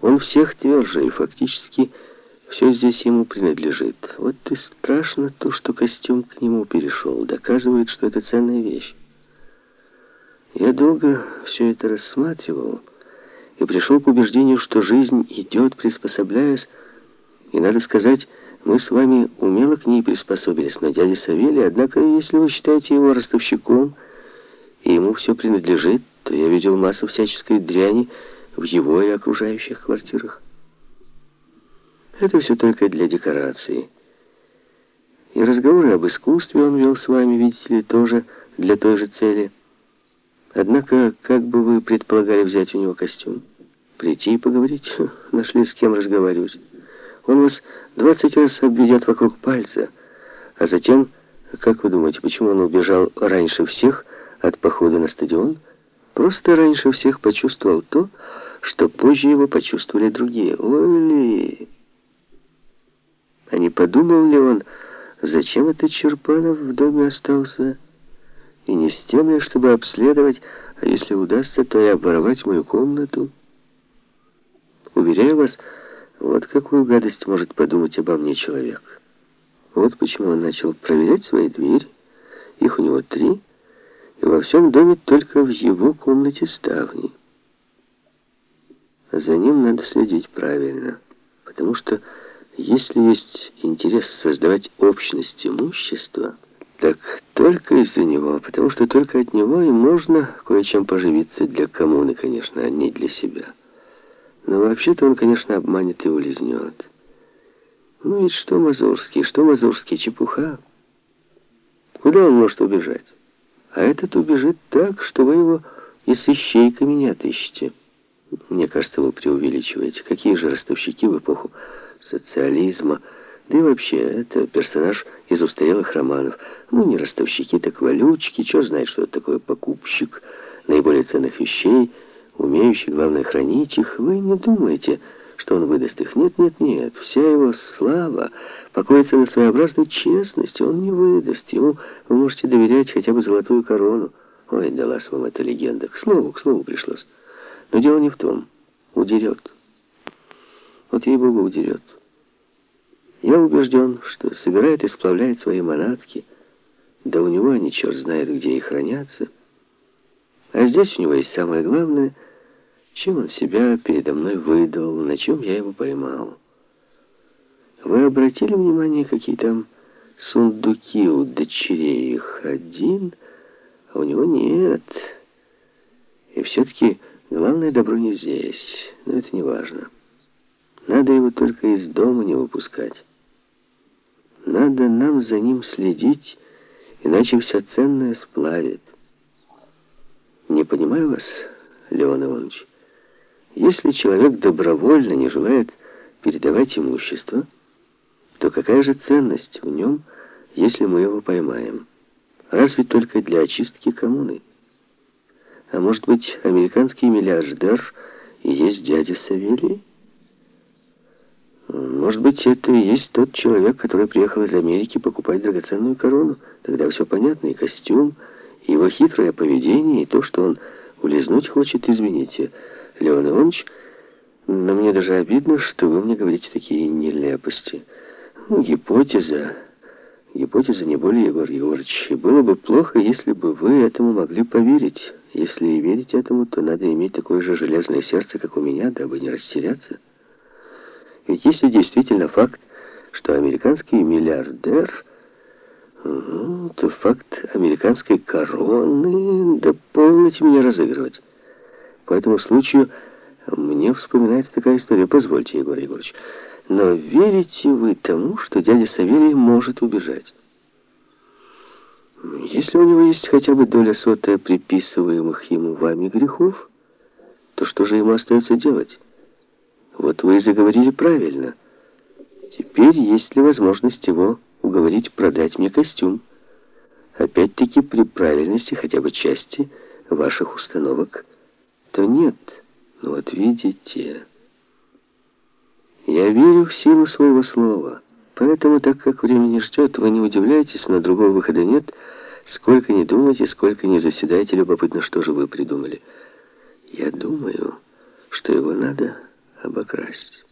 Он всех тверже, и фактически все здесь ему принадлежит. Вот и страшно то, что костюм к нему перешел. Доказывает, что это ценная вещь. Я долго все это рассматривал и пришел к убеждению, что жизнь идет, приспособляясь, и, надо сказать, мы с вами умело к ней приспособились, но дядя Савелий, однако, если вы считаете его ростовщиком, и ему все принадлежит, то я видел массу всяческой дряни в его и окружающих квартирах. Это все только для декорации. И разговоры об искусстве он вел с вами, видите ли, тоже для той же цели. Однако, как бы вы предполагали взять у него костюм? Прийти и поговорить? Нашли с кем разговаривать. Он вас двадцать раз обведет вокруг пальца, а затем, как вы думаете, почему он убежал раньше всех от похода на стадион? Просто раньше всех почувствовал то, что позже его почувствовали другие. Ой, а не подумал ли он, зачем этот Черпанов в доме остался? И не с тем ли, чтобы обследовать, а если удастся, то и обворовать мою комнату? Уверяю вас, вот какую гадость может подумать обо мне человек. Вот почему он начал проверять свои двери. Их у него три, во всем доме только в его комнате ставни. За ним надо следить правильно, потому что если есть интерес создавать общность имущества, так только из-за него, потому что только от него и можно кое-чем поживиться для коммуны, конечно, а не для себя. Но вообще-то он, конечно, обманет и улизнет. Ну ведь что Мазурский, что Мазурский, чепуха. Куда он может убежать? А этот убежит так, что вы его и с ищейками не отыщете. Мне кажется, вы преувеличиваете. Какие же ростовщики в эпоху социализма? Да и вообще, это персонаж из устарелых романов. Ну, не ростовщики, так валючки. Чего знает, что это такое покупщик наиболее ценных вещей – умеющий, главное, хранить их, вы не думаете, что он выдаст их. Нет, нет, нет. Вся его слава покоится на своеобразной честности. Он не выдаст. Ему вы можете доверять хотя бы золотую корону. Ой, далась вам эта легенда. К слову, к слову пришлось. Но дело не в том. Удерет. Вот ей-богу удерет. Я убежден, что собирает и сплавляет свои манатки. Да у него они черт знает, где и хранятся. А здесь у него есть самое главное — чем он себя передо мной выдал, на чем я его поймал. Вы обратили внимание, какие там сундуки у дочерей их? Один, а у него нет. И все-таки главное добро не здесь, но это не важно. Надо его только из дома не выпускать. Надо нам за ним следить, иначе все ценное сплавит. Не понимаю вас, Леон Иванович. Если человек добровольно не желает передавать имущество, то какая же ценность в нем, если мы его поймаем? Разве только для очистки коммуны? А может быть, американский миллиардер и есть дядя Савелий? Может быть, это и есть тот человек, который приехал из Америки покупать драгоценную корону. Тогда все понятно, и костюм, и его хитрое поведение, и то, что он улизнуть хочет, извините. Леон Иванович, но мне даже обидно, что вы мне говорите такие нелепости. Ну, гипотеза. Гипотеза не более, Егор Егорович. И было бы плохо, если бы вы этому могли поверить. Если и верить этому, то надо иметь такое же железное сердце, как у меня, дабы не растеряться. Ведь если действительно факт, что американский миллиардер, то факт американской короны, да полностью меня разыгрывать. По этому случаю мне вспоминается такая история. Позвольте, Егор Егорович. Но верите вы тому, что дядя Савелий может убежать? Если у него есть хотя бы доля сотая приписываемых ему вами грехов, то что же ему остается делать? Вот вы и заговорили правильно. Теперь есть ли возможность его уговорить продать мне костюм? Опять-таки при правильности хотя бы части ваших установок – то нет. Ну вот видите, я верю в силу своего слова. Поэтому, так как время не ждет, вы не удивляйтесь, но другого выхода нет. Сколько не думайте, сколько не заседайте, любопытно, что же вы придумали. Я думаю, что его надо обокрасть.